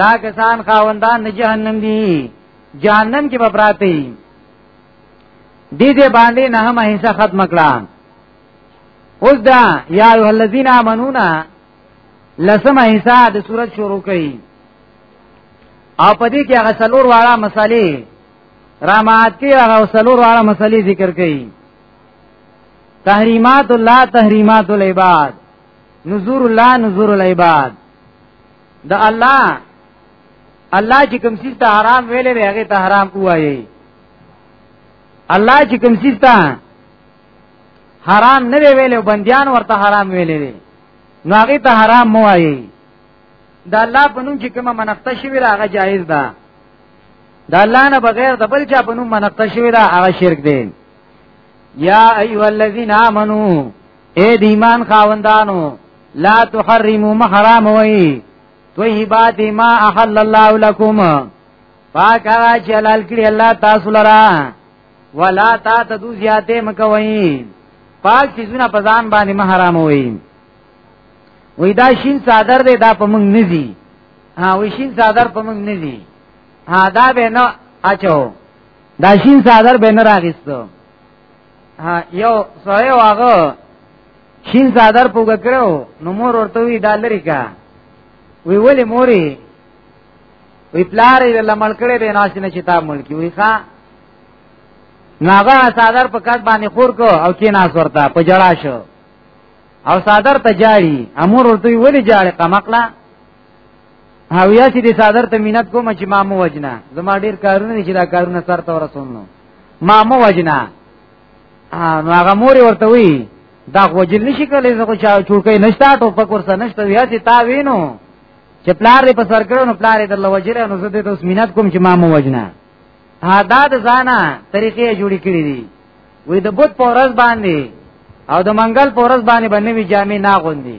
S1: دا کسان خاوندان د جهنم دي جهنم کې به پراته دي دې دې باندې نه هم حصہ ختم کړه اوس دا یا ایه الذین آمنونا لسمه حصہ د صورت شروع کړي او په دې کې هغه څلور واړه مسالې رامات کې هغه څلور واړه مسالې ذکر کړي تحریمات الله تحریمات العباد نذور الله نذور العباد د الله الله چې کوم څه ته حرام ویلې دی هغه ته حرام وایي الله چې کوم څه ته حرام نه ویلې بنديان ورته حرام ویلې دي نو هغه ته حرام مو وایي د الله په نوم چې کومه منښت شوی هغه جایز ده د الله نه بغیر د بل چا په نوم منښت شوی هغه شرک دی یا ایو الذین آمنو اے د ایمان خاوندانو لا تحرمو محرام وای طیبات ما احل الله لكم پاک هغه چې حلال کړی الله تاسو لرا ولا تا تدو زیاته مکوئ پاک چیزونه په ځان باندې محرام وای وای دا شین صادر دی دا په موږ نزي ها وای شین صادر په موږ نزي ها دا به نه اچو دا شین صادر به نه راغستو یو سره واغه شین زادر پوګه کړو نو مور ورته وی دا لري کا وی ولی موري وی پلار یې لمړ کړي د ناس نه چې تا ملکی وی ښا ناغه صادر په کټ باندې خور کو او کې ناس ورته په جړا شو او صادر ته جاړي امور ورته وی ولی جاړي قمقلا او یا چې د صادر ته مینت کوم چې ما مو وجنا زما ډیر کارونه دي چې دا کارونه سر ته ورسونو ما مو وجنا نو هغه مور ورته وی دا وجل نشي کولای زه خو چا چوکې نشتا ټوپک ورسره نشته یا چې تا وینو چې پلار دې په سر کړو نو پلار دې د لوجل نو زه دې اوس مینت کوم چې ما مو وجنا دا د ځانا طریقې جوړې کړې دي وې د بوت پورز باندې او د منګل پورز باندې باندې وی جامې نه غوندي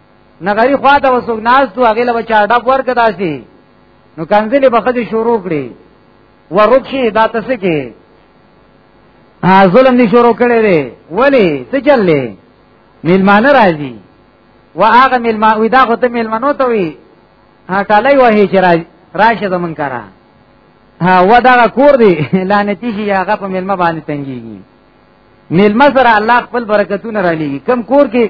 S1: نغری خوا ته وسوګ ناز تو هغه له بچا ډب ورک داسي نو کنځلې به خدي شروع کړي ورکشي دا تاسو کې ها ظلم دي شروع کړي دي ولی څه چللې ملمان راځي واغه ملما وې دا خو ته ملمنو ته وي ها ټالای وه چې راځي راشه زمون کرا ها ودا کور دی لعنتی شي هغه په ملما باندې تنګيږي ملما سره الله خپل برکتونه را لېږي کم کور کې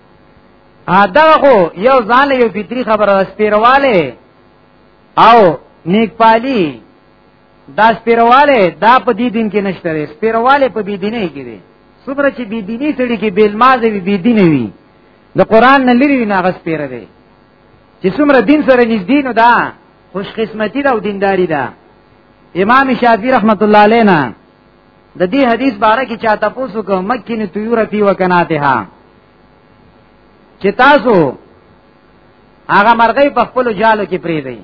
S1: ا دا خو یو ځان یو فطری خبره سپیرواله او نیک پالی دا سپیرواله دا په دې دین کې نشته لري سپیرواله په بی دینه کې دي څومره چې بی دیني سړي کې بیل مازه وی بی دینه وی د قران نه لري نه غس پیره دی چې څومره دین سره نږدې نو دا خوش قسمتی دا او دینداری دا امام شافعی رحمت الله علیه د دې حدیث باره کې چا تاسو کو مکه نه طیور فی وکناته ها چې تاسو هغه مرغۍ په خپل جالو کې پری دی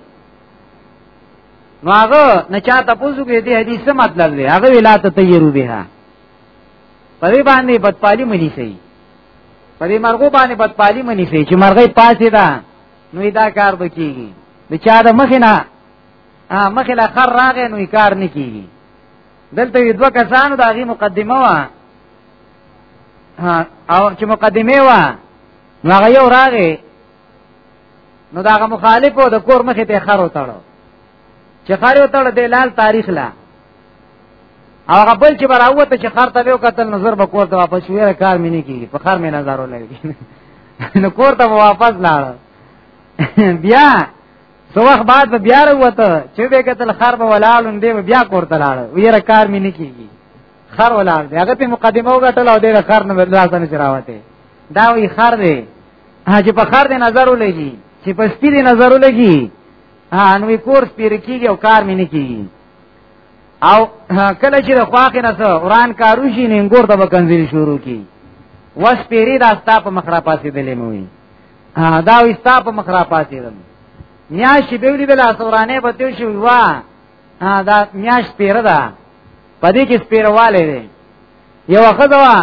S1: نو هغه نه چا تاسو کو دې حدیث څه مطلب دی هغه ویلا ته تیرو بها په دې باندې بدپالی منی سي په دې مرغو باندې بدپالی منی سي چې مرغۍ پاتې ده نو دا کار بکیږي د چا د مخ نه ا مخه لا خر راغې نو کار نه کیږي دلته یو دوه کسانو دا غي مقدمه وا او چې مقدمه وا نو هغه یو راغې نو دا هغه مخالفو د کور مخه ته خر وتاړو چې خر وتاړو د لال تاریخ لا هغه بل چې براوته چې خر ته یو قتل نظر به کور ته واپس ویره کار مې نه کیږي په خر مې نظر ولګي نو کور ته واپس لاړ بیا څو وخت بعد به بیا وروته چې به کتل خر به ولالون دی بیا کوړته لاړ ویره کار مې نه کیږي خر ولال دی هغه په مقدمه وګټل او د خر نه بدلا سن چراوته دا وی خر دی چې په خر دی نظر ولګي چې په سپی دی نظر ولګي انوی کور سپیر کیږي او کار مې نه کیږي او کله چې د خواخې نه سره وران کارو شي نه انګور ته به کنځل شروع کی وس پیری راستا په مخ را پاسې دلې موي دا وستا په مخ را پاتې دم میاش به ویلی بلا سورانه په تیو شو وا دا میاش پیر ده پدې کې سپیرواله ده یو خدوا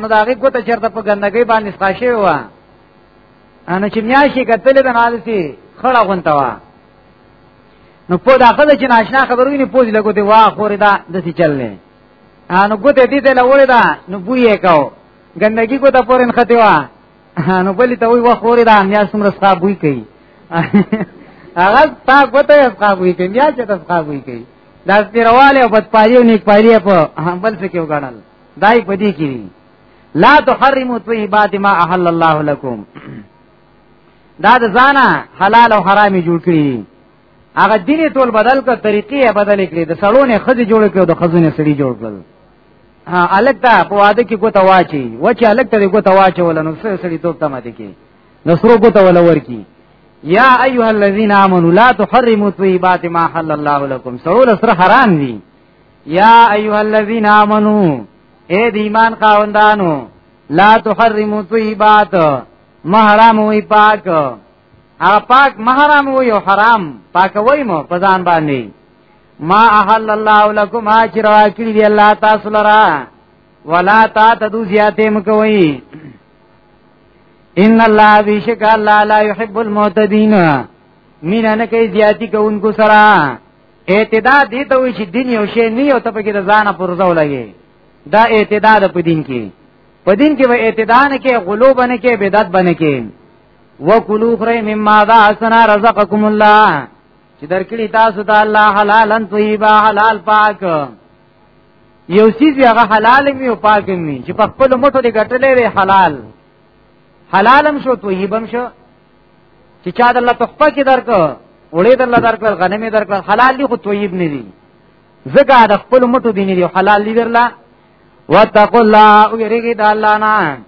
S1: نو دا غي کوته چرته په ګندګۍ باندې ښاشي و ان چې میاشي کتل د نالسي خړه غونته وا نو په داخله چې ناشنا خبرونه نه پوز لګو دی وا خورې دا د څه چللې ان ګوته دې ته لوړې دا نو بوې کاو ګندګي کوته پورن ختی وا نو بلی ته وی وخت وری دا میا څومره صابوی کوي هغه تا کوته صابوی کوي میا چې ته صابوی کوي دا سپیرواله او بدپاری او نیکپاری په بل څه کې وګڼل دای پدی کیږي لا تحرموا طیبات ما احل الله لكم دا د ځانه حلال او حرام جوړ کړی هغه دین ټول بدل کړ طریقې بدل کړې د سړونه خځې جوړ کړو د خزونه سړي جوړ کړل ها الګ ته په واده کې ګوت واچي و چې الګ ته ګوت واچي ولنو سړي سړي توپ ته ماته کې نصرو ګوت ولا ورکی یا ایها الذین آمنوا لا تحرموا طیبات ما حل الله لكم سرول سر حرام دي یا ایها الذین آمنوا اے د ایمان خاوندانو لا تحرموا طیبات ما حرام وی پاک ا پاک ما حرام وی او حرام پاک وای مو پزان باندې ما احل الله لكم اجر واکړي دی الله تاسو لرا ولا تا تدو زیاتې مکوئ ان الله بیشک الله لا يحب المعتدين مين نه کوي زیاتی کوونکو سره اعتدا دي ته وي چې دین یو شی نه یو ته پکې ځان پرځو لګي دا اعتدا د پدین کې پدین کې و اعتدا نه کې غلو بنه کې بدعت بنه کې وکلو خره مما ذا حسنا رزقکم الله چې درکړي تاسو ته الله حلالا طیبا حلال پاک یو چیز هغه حلال می او پاک می چې په خپل مټو دې ګټلې وي حلال حلالم شو طیبم شو چې چا د الله تخفه کې درک وړې د الله درک غنمې درک حلال دي خو طیب نه دي زګه د خپل مټو دي نه دي حلال دي درلا واتقوا الله او یریږي د الله نه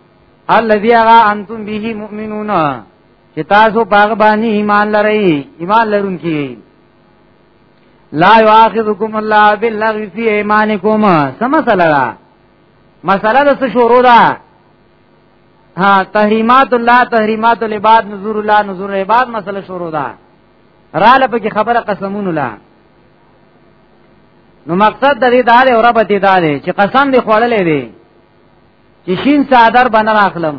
S1: الذي انتم به مؤمنون چې تاسو پاغ باندې ایمان لرئ ایمان لرونکي لا یاخذکم الله باللغو فی ایمانکم سم مسله دا مسله د څه شروع ده ها تحریمات الله تحریمات العباد نذور الله نذور العباد مسله شروع ده را لپه کې خبره قسمون الله نو مقصد د دې دار او رب دې دار چې قسم دې خوړلې دي چې شین صادر بنر اخلم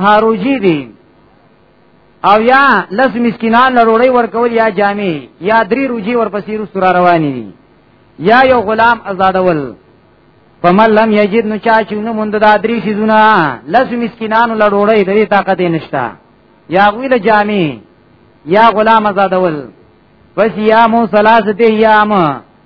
S1: هاروجی دی او یا لس مسکینان لروړی ورکول یا جامع یا دری روجی ورپسې رسو را رواني دي یا یو غلام آزادول فمن لم یجد نو چا چونه مونږ د درې شیزونه لس مسکینان لروړی د دې طاقت نشتا یا ویل جامع یا غلام آزادول پس یا مو ثلاثه یا ما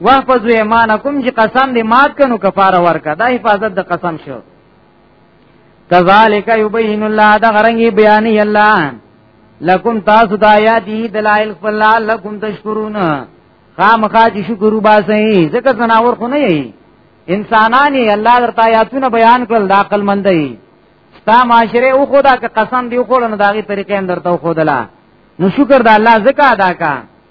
S1: واحفظوا ایمانکم چې قسم دې مات کنو کفاره ورکا دا حفاظت د قسم شو کذالک یبین الله دا غرنګي بیان الله لکم تاسو د آیاتی دلائل خپل لکم تشکرون خامخا چې شکر وباسئ ځکه زناور خو نه یی انسانانی الله درته آیاتونه بیان کړل د عقل مندي ستا معاشره او خدا که قسم دی خو نه داغي طریقې اندر ته خو دلا نو شکر د الله زکه ادا کا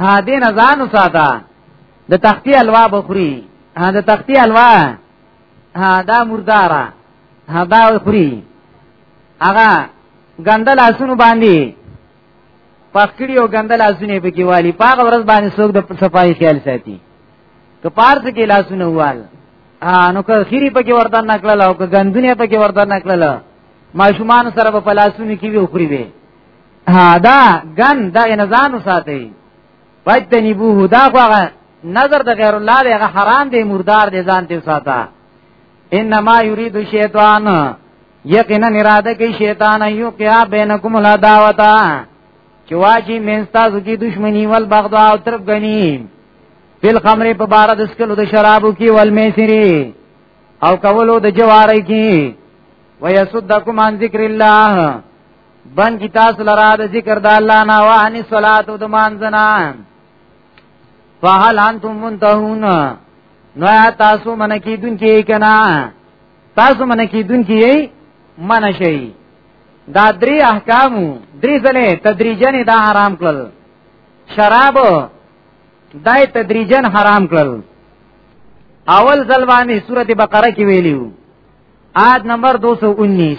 S1: ها دین ازان ساته د تختی الوا بخوري ها د تختی الوا ها دا مردارا ها دا بخوري هغه ګندل اسونو باندې پخکړی او ګندل اسونه پکې والی پاغه ورځ باندې څوک د صفای خیال ساتي که پارس کې لاسونه وال نو که خيري پکې وردان نکړل او که ګندونه پکې وردان نکړل ماشومان سره په لاسونو کې وی خوري وي ها دا ګن دا نزان وساتي فاجتنبوه دا خو هغه نظر د غیر الله دی هغه حرام دی مردار دی ځان ته وساته انما یرید الشیطان یقینا اراده کوي شیطان ایو کیا بینکم العداوتا چواچی منستا زکی دشمنی ول بغضا او طرف غنی فل خمر په بار د سکلو د شرابو کی ول میسری او کولو د جواری کی ويسدکم عن ذکر الله بن کی تاسو لرا د ذکر د الله نه وانی صلات او د مانځنا فهل انتم منتهون نو تاسو من کی دن کی کنا تاسو من کی دن کی من شي دا درې احکام درې ځله تدریجن دا حرام کړل شراب دای تدریجن حرام کړل اول ځل باندې سورته بقره کې ویلیو آد نمبر 219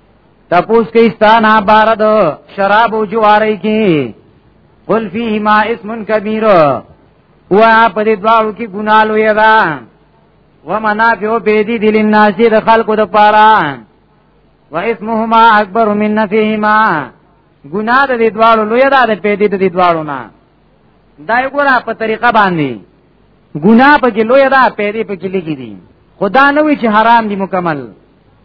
S1: تپوس کې ستانا بارد شراب او جواری کې قل فیهما اسم کبیر هو په دې دواړو کې ګناه لوی ده ومنافع به دي د لناس د خلقو د پاره و اسمهما اکبر من نفعهما ګناه د دې دواړو لوی ده د پیدې د دې دواړو نه دا یو ګره په طریقه باندې ګناه په کې لوی ده پیدې په کې لګي دي خدا نه وی چې حرام دي مکمل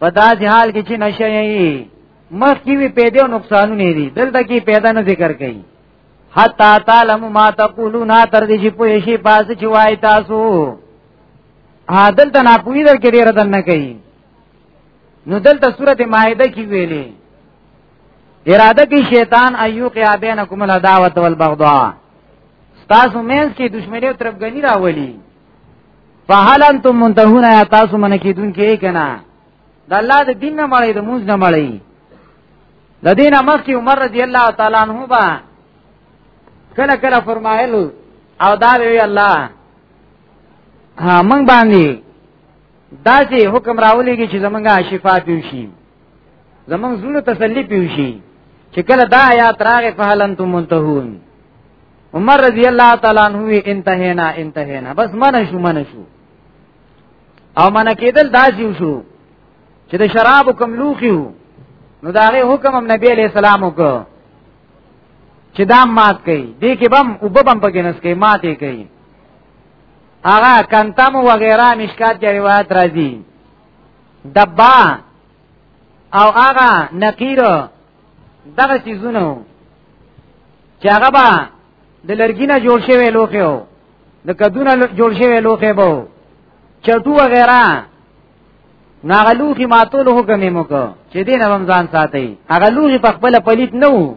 S1: په داسې حال کې چې نشه یې مخ کې وی پیدا او نقصانونه دي دلته کې پیدا نه ذکر کړي حتا تعلم ما تقولون تر دې چې پوه شي پاس چې وای تاسو عادل ته نه پوی در کې ډیر دن نه کوي نو دلته سورته مائده کې ویلي اراده کې شیطان ایو قیا بینکم العداوت والبغضاء تاسو مینس کې دشمنی او تربګنی راولي فهل انتم منتهون یا تاسو من کیدون کې کنا د الله د دین نه مړی د موږ نه مړی د دین مخکې عمر رضی الله تعالی عنہ با کله کله فرمایل او دا وی الله ها موږ باندې داسې حکم راولېږي چې زمونږه شفا پیو شي زمونږ زړه تسلی پیو شي چې کله دا آیات راغې فهل انتم منتهون عمر رضی الله تعالی عنہ وی انتهینا انتهینا بس من شو من شو او من کېدل داسې شو چې د شراب کوم لوخي وو نو دا غي حکم هم نبی علیہ السلام وکړ چې دا مات کړي دې کې بم او بم پکې نس کې ماتې کړي هغه کنتم وغیرہ مشکات کې روایت راځي دبا او هغه نقیر دغه چیزونه چې هغه به د لرګینه جوړ شوی لوخه وو د کدونه جوړ شوی لوخه به چټو وغیرہ ناغلوخي ماتول حکم یې موکو چې دین رمضان ساتي هغه لوخي په خپل پلیت نه وو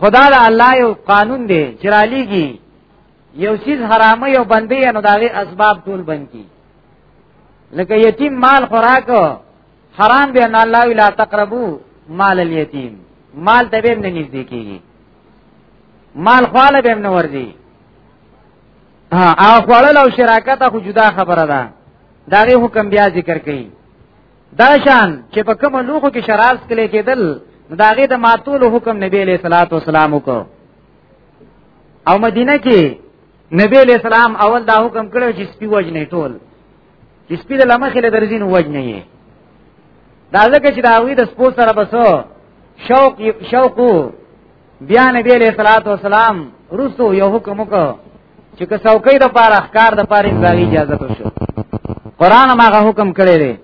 S1: خدا له الله یو قانون دی چې را لېږي یو چیز حرامه یو بندي نو داغه اسباب ټول بند کی لکه یتیم مال خوراک حرام دی نه الله ولا تقربو مال الیتیم مال ته به نه نږدې کیږي مال خواله به نه ورځي ها او خړل او شراکت خو جدا خبره ده دا غي حکم بیا ذکر کړي دا شان چې په کوم لوخو کې شراب کله کېدل دا غي د ماتول حکم نبی له صلوات و سلام وکړو او مدینه کې نبی له سلام اول دا حکم کړو چې سپي وجنې ټول چې سپی د لمخې له درځي نو وجنه یې دا ځکه چې دا وی د سپو سره بسو شوق شوق بیا نبی علیہ الصلوۃ والسلام رسو یو حکم وکړ چې که څوکۍ د پاره احکار د پاره امداري اجازه ته شو قران ماغه حکم کړی دی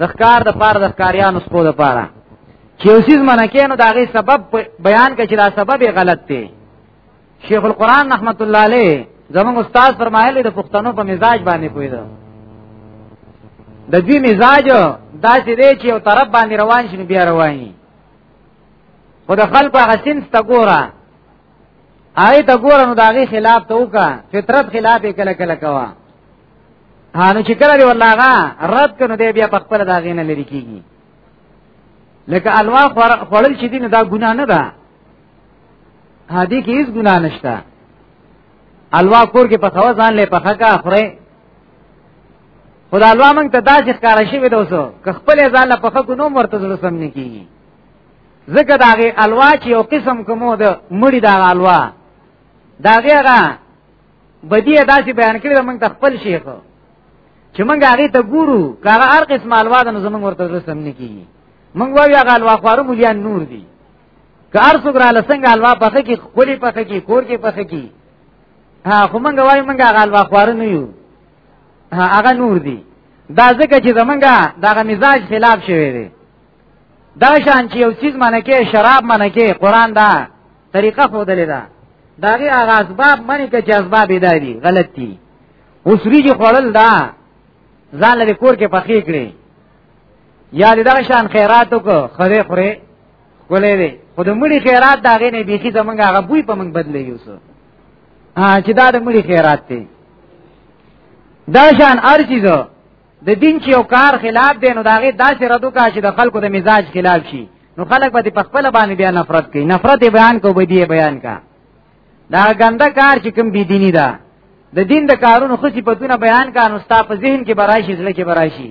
S1: د ښکار د پاره د ښکاریانو سپو د پاره چې اوسیز منکه نو داغه سبب بیان کړي چې دا سبب غلط دی شیخ القران رحمت الله علیه زموږ استاد فرمایلی د پښتنو په مزاج باندې پوی ده د دې مزاج داسې دی چې یو طرف باندې روان شي بیا رواني خو د خلکو هغه سنس ته ګوره هغه ته ګوره نو داغه خلاف ته وکا فطرت خلاف یې کله کله کوا هانو چې کله دی والله غا رد کنه دی بیا په خپل داغه نه لری کیږي لکه الوا خړل چې دین دا ګناه نه ده هدي کې هیڅ ګناه نشته الوا کور کې په خوا ځان له پخا کا اخره خدا الوا مونږ ته دا چې ښکارا شي وي دوسو که خپل ځان له پخا کو نو مرته زړه سم نه کیږي زکه داغه الوا چې یو قسم کومو د مړی دا الوا داغه هغه بدی ادا چې بیان کړی مونږ ته خپل شیخ چې مونږ هغه ته ګورو کاغه هر قسم الوا د زمونږ ورته رسم نه کیږي مونږ وایو هغه الوا خوارو مليان نور دي کار څوک را لسنګ الوا پخه کی خولي پخه کی کور کې پخه کی ها خو مونږ وایو مونږ هغه الوا خوار نه یو هغه نور دی دا ځکه چې زمونږه دغه مزاج خلاف شوی دی دا شان چې یو چیز منه کې شراب منه کې قران دا طریقه خو دلې ده داغه هغه اسباب منی کې چې اسباب ادا دي غلط دي اوس ریږي خړل دا ځان لري کور کې پخې کړی یا دغه شان خیراتو کو خره خره ولې دی خو د مړي خیرات دا غې نه بیخي زمونږ هغه بوی په موږ بدلې یو څه چې دا د مړي خیرات دی دا شان ارچیز د دین چې یو کار خلاف دی نو دا غې داسې ردو کا چې د خلکو د مزاج خلاف شي نو خلک به په خپل باندې بیا نفرت کوي نفرت بیان کو به دی بیان کا دا ګنده کار چې کوم بی دینی ده د دین د کارونو خو صفاتونه بیان کا نو ستا په ذهن کې براشي ځل کې براشي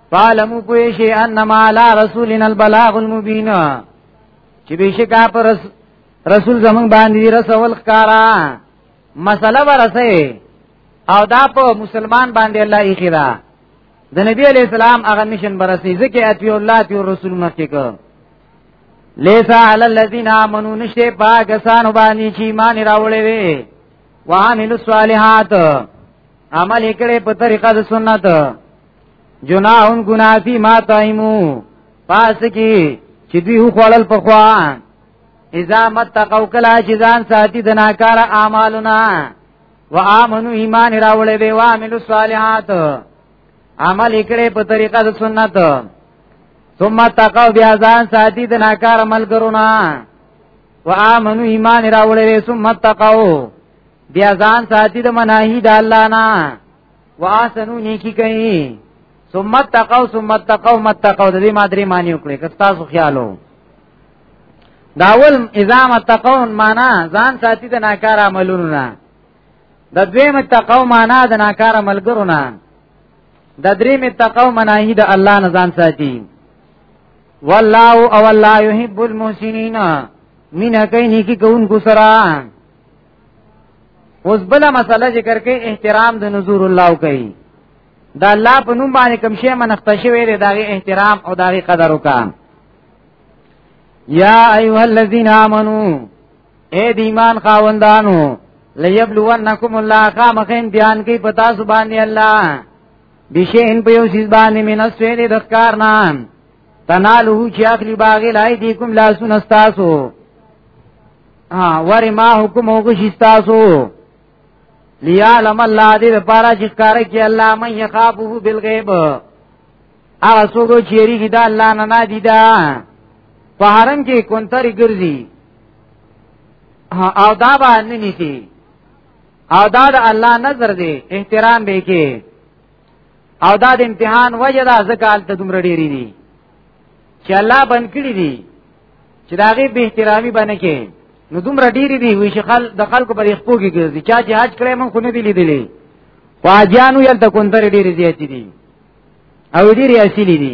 S1: فالمو پویشی انما علا رسولنا البلاغ المبین چی بیشکا پر رسول زمان باندی رسول خکارا مسئلہ برسی او دا په مسلمان باندې الله یې خدا د نبی علی السلام هغه مشن برسي ځکه اتی الله تی رسول مخکې کو لیسا علی الذین آمنو نشته پاکستان باندې چې ایمان راوړې وي وعملوا الصالحات عمل کړي په طریقه د سنت جناحون گنافی ما تایمو پاس کی چې دوی خوړل په خوا اذا متقو کلا چې ځان ساتي د ناکاره اعمالنا وامنو ایمان راولې به واملو صالحات عمل کړي په طریقه د سنت ثم تقو بیا ځان ساتي د ناکاره ملګرونا وامنو ایمان راولې ثم تقو بیا ځان ساتي د مناهی د الله نه واسنو نیکی کوي ثم تقوا ثم تقوا متقوا د دې مادري معنی وکړي که تاسو خیالو داول اذا متقون معنا ځان ساتي د ناکار عملونو نه د دوی متقوا معنا د ناکار عملګرو نه د درې متقوا مناهي د الله نه ځان ساتي والله او الله يحب المحسنين مینا کوي نیکی کوونکو سره اوس بل مسله ذکر کې احترام د نذور الله کوي دا الله په نوم باندې کوم شی منخته شوی دی داغه احترام او داغه قدر وکا یا ایها الذین آمنو اے د ایمان خاوندانو لیبلونکم الله خامخین بیان کوي پتا سبحان الله بشین په یو شی باندې من اسویل د ښکار نام تنالو چې اخلي باغ لای دي کوم لاسونه استاسو ها ور ما حکم وکړي تاسو لیعلم الله دې لپاره چې کار کوي الله مې يخافه بالغیب هغه څوک چې یریږي دا الله نه نه دي دا په حرم کې کونتري ګرځي او دا باندې نيسي او دا د الله نظر دی احترام به کې او دا د امتحان وجه دا ځکه حالت دومره ډیری دي چې الله بند کړی دي چې دا غي به احترامي باندې کې نو دومره ډیری دی وی چې خل د خلکو پر خپو کې ګرځي چا چې حج کړی مون خو نه دی لیدلی واجانو یل ته کوندر ډیری زیات دي او ډیری اصلي دي